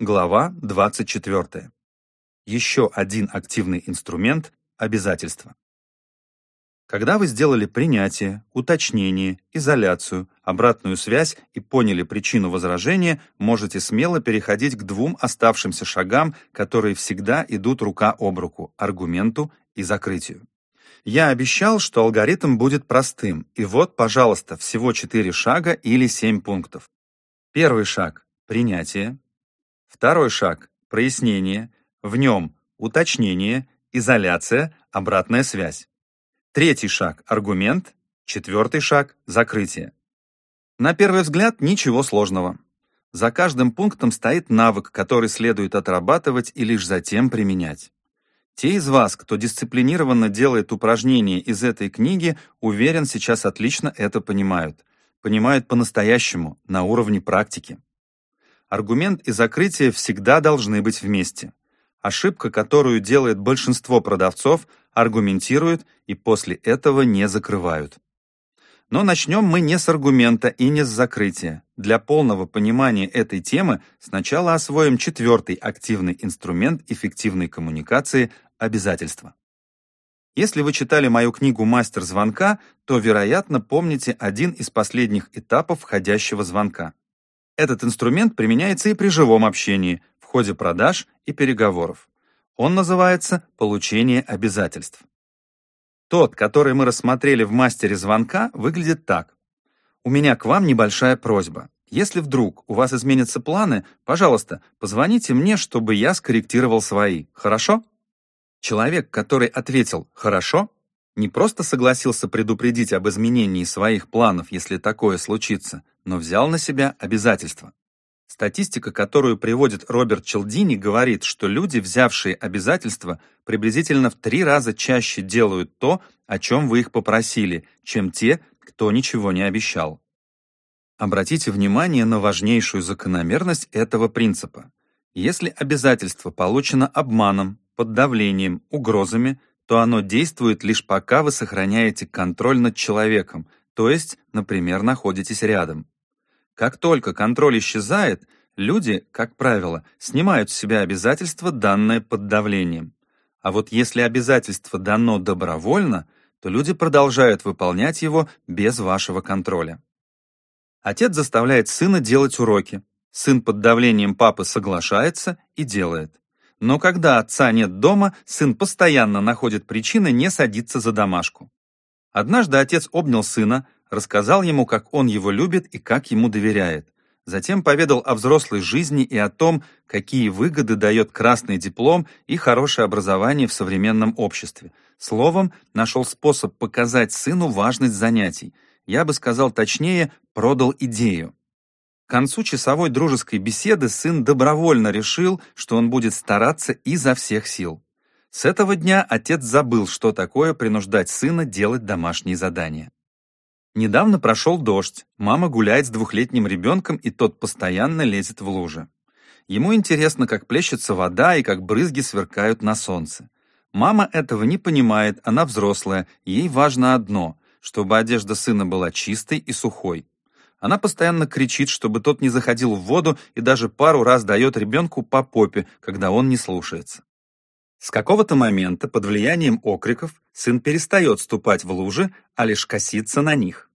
Глава 24. Еще один активный инструмент – обязательства. Когда вы сделали принятие, уточнение, изоляцию, обратную связь и поняли причину возражения, можете смело переходить к двум оставшимся шагам, которые всегда идут рука об руку – аргументу и закрытию. Я обещал, что алгоритм будет простым, и вот, пожалуйста, всего четыре шага или семь пунктов. Первый шаг – принятие. Второй шаг – прояснение. В нем уточнение, изоляция, обратная связь. Третий шаг – аргумент. Четвертый шаг – закрытие. На первый взгляд ничего сложного. За каждым пунктом стоит навык, который следует отрабатывать и лишь затем применять. Те из вас, кто дисциплинированно делает упражнения из этой книги, уверен, сейчас отлично это понимают. Понимают по-настоящему, на уровне практики. Аргумент и закрытие всегда должны быть вместе. Ошибка, которую делает большинство продавцов, аргументируют и после этого не закрывают. Но начнем мы не с аргумента и не с закрытия. Для полного понимания этой темы сначала освоим четвертый активный инструмент эффективной коммуникации обязательства. Если вы читали мою книгу «Мастер звонка», то, вероятно, помните один из последних этапов входящего звонка. Этот инструмент применяется и при живом общении, в ходе продаж и переговоров. Он называется «получение обязательств». Тот, который мы рассмотрели в мастере звонка, выглядит так. У меня к вам небольшая просьба. Если вдруг у вас изменятся планы, пожалуйста, позвоните мне, чтобы я скорректировал свои. Хорошо? Человек, который ответил «хорошо», не просто согласился предупредить об изменении своих планов, если такое случится, но взял на себя обязательства. Статистика, которую приводит Роберт Челдини, говорит, что люди, взявшие обязательства, приблизительно в три раза чаще делают то, о чем вы их попросили, чем те, кто ничего не обещал. Обратите внимание на важнейшую закономерность этого принципа. Если обязательство получено обманом, под давлением, угрозами, то оно действует лишь пока вы сохраняете контроль над человеком, то есть, например, находитесь рядом. Как только контроль исчезает, люди, как правило, снимают с себя обязательства, данное под давлением. А вот если обязательство дано добровольно, то люди продолжают выполнять его без вашего контроля. Отец заставляет сына делать уроки. Сын под давлением папы соглашается и делает. Но когда отца нет дома, сын постоянно находит причины не садиться за домашку. Однажды отец обнял сына, рассказал ему, как он его любит и как ему доверяет. Затем поведал о взрослой жизни и о том, какие выгоды дает красный диплом и хорошее образование в современном обществе. Словом, нашел способ показать сыну важность занятий. Я бы сказал точнее, продал идею. К концу часовой дружеской беседы сын добровольно решил, что он будет стараться изо всех сил. С этого дня отец забыл, что такое принуждать сына делать домашние задания. Недавно прошел дождь, мама гуляет с двухлетним ребенком, и тот постоянно лезет в лужи. Ему интересно, как плещется вода и как брызги сверкают на солнце. Мама этого не понимает, она взрослая, ей важно одно, чтобы одежда сына была чистой и сухой. Она постоянно кричит, чтобы тот не заходил в воду и даже пару раз дает ребенку по попе, когда он не слушается. С какого-то момента под влиянием окриков сын перестает ступать в лужи, а лишь косится на них.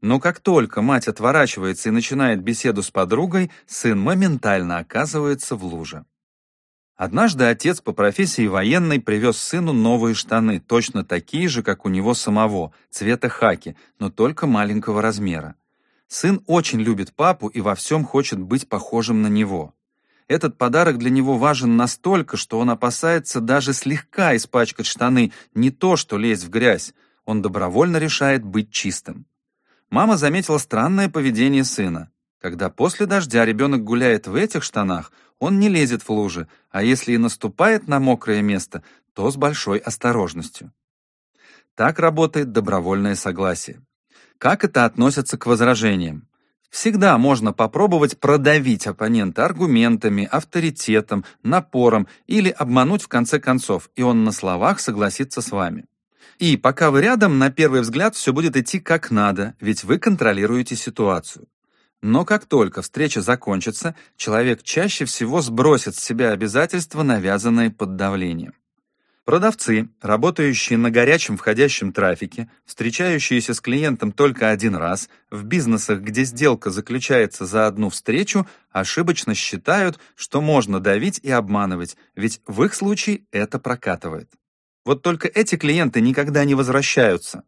Но как только мать отворачивается и начинает беседу с подругой, сын моментально оказывается в луже. Однажды отец по профессии военный привез сыну новые штаны, точно такие же, как у него самого, цвета хаки, но только маленького размера. Сын очень любит папу и во всем хочет быть похожим на него. Этот подарок для него важен настолько, что он опасается даже слегка испачкать штаны, не то что лезть в грязь. Он добровольно решает быть чистым. Мама заметила странное поведение сына. Когда после дождя ребенок гуляет в этих штанах, он не лезет в лужи, а если и наступает на мокрое место, то с большой осторожностью. Так работает добровольное согласие. Как это относится к возражениям? Всегда можно попробовать продавить оппонента аргументами, авторитетом, напором или обмануть в конце концов, и он на словах согласится с вами. И пока вы рядом, на первый взгляд все будет идти как надо, ведь вы контролируете ситуацию. Но как только встреча закончится, человек чаще всего сбросит с себя обязательства, навязанные под давлением. Продавцы, работающие на горячем входящем трафике, встречающиеся с клиентом только один раз, в бизнесах, где сделка заключается за одну встречу, ошибочно считают, что можно давить и обманывать, ведь в их случае это прокатывает. Вот только эти клиенты никогда не возвращаются.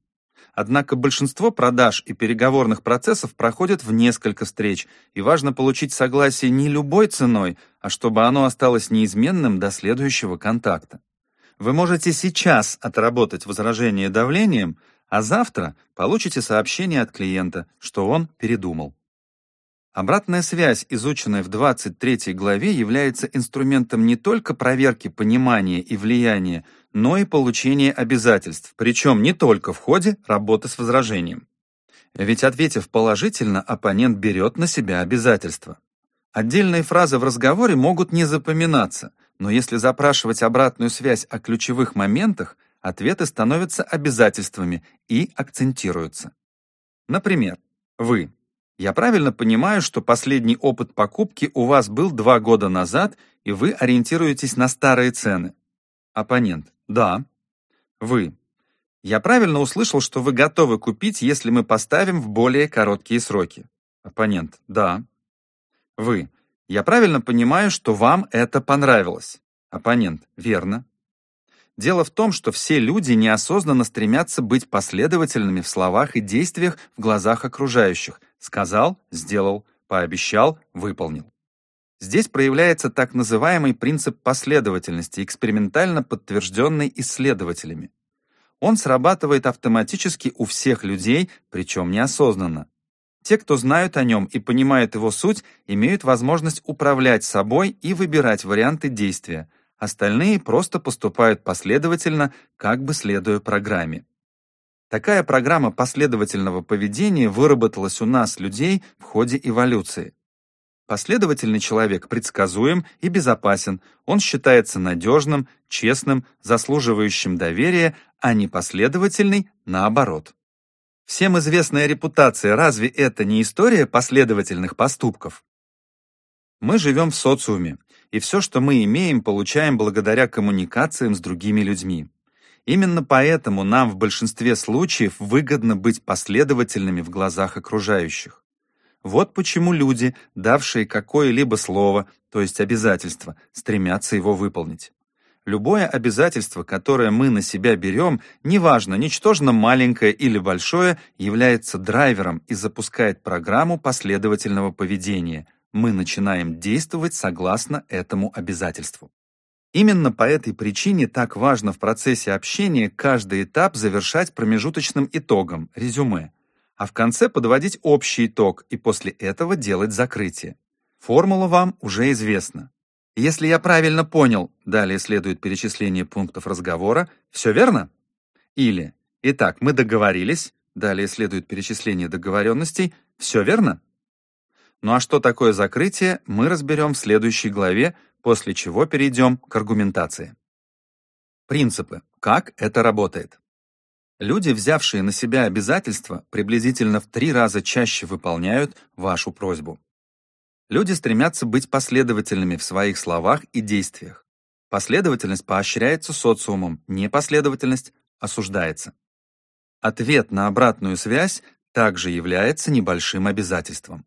Однако большинство продаж и переговорных процессов проходят в несколько встреч, и важно получить согласие не любой ценой, а чтобы оно осталось неизменным до следующего контакта. Вы можете сейчас отработать возражение давлением, а завтра получите сообщение от клиента, что он передумал. Обратная связь, изученная в 23 главе, является инструментом не только проверки понимания и влияния, но и получения обязательств, причем не только в ходе работы с возражением. Ведь ответив положительно, оппонент берет на себя обязательства. Отдельные фразы в разговоре могут не запоминаться, но если запрашивать обратную связь о ключевых моментах, ответы становятся обязательствами и акцентируются. Например, вы. Я правильно понимаю, что последний опыт покупки у вас был два года назад, и вы ориентируетесь на старые цены. Оппонент. Да. Вы. Я правильно услышал, что вы готовы купить, если мы поставим в более короткие сроки. Оппонент. Да. Вы. Я правильно понимаю, что вам это понравилось? Оппонент. Верно. Дело в том, что все люди неосознанно стремятся быть последовательными в словах и действиях в глазах окружающих. Сказал, сделал, пообещал, выполнил. Здесь проявляется так называемый принцип последовательности, экспериментально подтвержденный исследователями. Он срабатывает автоматически у всех людей, причем неосознанно. Те, кто знают о нем и понимают его суть, имеют возможность управлять собой и выбирать варианты действия. Остальные просто поступают последовательно, как бы следуя программе. Такая программа последовательного поведения выработалась у нас, людей, в ходе эволюции. Последовательный человек предсказуем и безопасен, он считается надежным, честным, заслуживающим доверия, а непоследовательный – наоборот. Всем известная репутация, разве это не история последовательных поступков? Мы живем в социуме, и все, что мы имеем, получаем благодаря коммуникациям с другими людьми. Именно поэтому нам в большинстве случаев выгодно быть последовательными в глазах окружающих. Вот почему люди, давшие какое-либо слово, то есть обязательство, стремятся его выполнить. Любое обязательство, которое мы на себя берем, неважно, ничтожно маленькое или большое, является драйвером и запускает программу последовательного поведения. Мы начинаем действовать согласно этому обязательству. Именно по этой причине так важно в процессе общения каждый этап завершать промежуточным итогом, резюме, а в конце подводить общий итог и после этого делать закрытие. Формула вам уже известна. Если я правильно понял, далее следует перечисление пунктов разговора, все верно? Или, итак, мы договорились, далее следует перечисление договоренностей, все верно? Ну а что такое закрытие, мы разберем в следующей главе, после чего перейдем к аргументации. Принципы. Как это работает? Люди, взявшие на себя обязательства, приблизительно в три раза чаще выполняют вашу просьбу. Люди стремятся быть последовательными в своих словах и действиях. Последовательность поощряется социумом, непоследовательность осуждается. Ответ на обратную связь также является небольшим обязательством.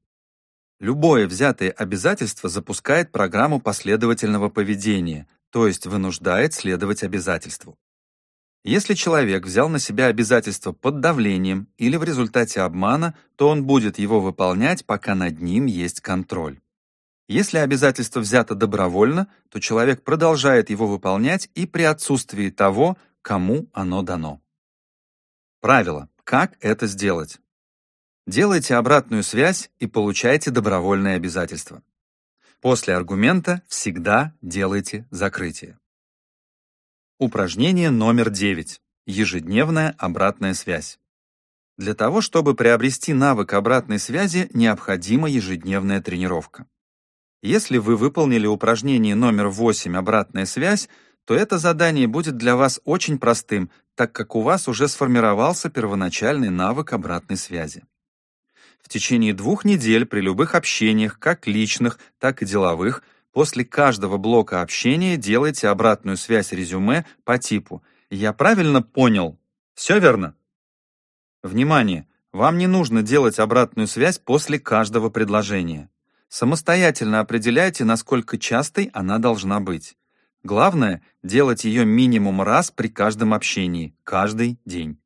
Любое взятое обязательство запускает программу последовательного поведения, то есть вынуждает следовать обязательству. Если человек взял на себя обязательство под давлением или в результате обмана, то он будет его выполнять, пока над ним есть контроль. Если обязательство взято добровольно, то человек продолжает его выполнять и при отсутствии того, кому оно дано. Правило. Как это сделать? Делайте обратную связь и получайте добровольное обязательство. После аргумента всегда делайте закрытие. Упражнение номер 9. Ежедневная обратная связь. Для того, чтобы приобрести навык обратной связи, необходима ежедневная тренировка. Если вы выполнили упражнение номер 8 «Обратная связь», то это задание будет для вас очень простым, так как у вас уже сформировался первоначальный навык обратной связи. В течение двух недель при любых общениях, как личных, так и деловых, после каждого блока общения делайте обратную связь резюме по типу «Я правильно понял? Все верно?» Внимание! Вам не нужно делать обратную связь после каждого предложения. Самостоятельно определяйте, насколько частой она должна быть. Главное – делать ее минимум раз при каждом общении, каждый день.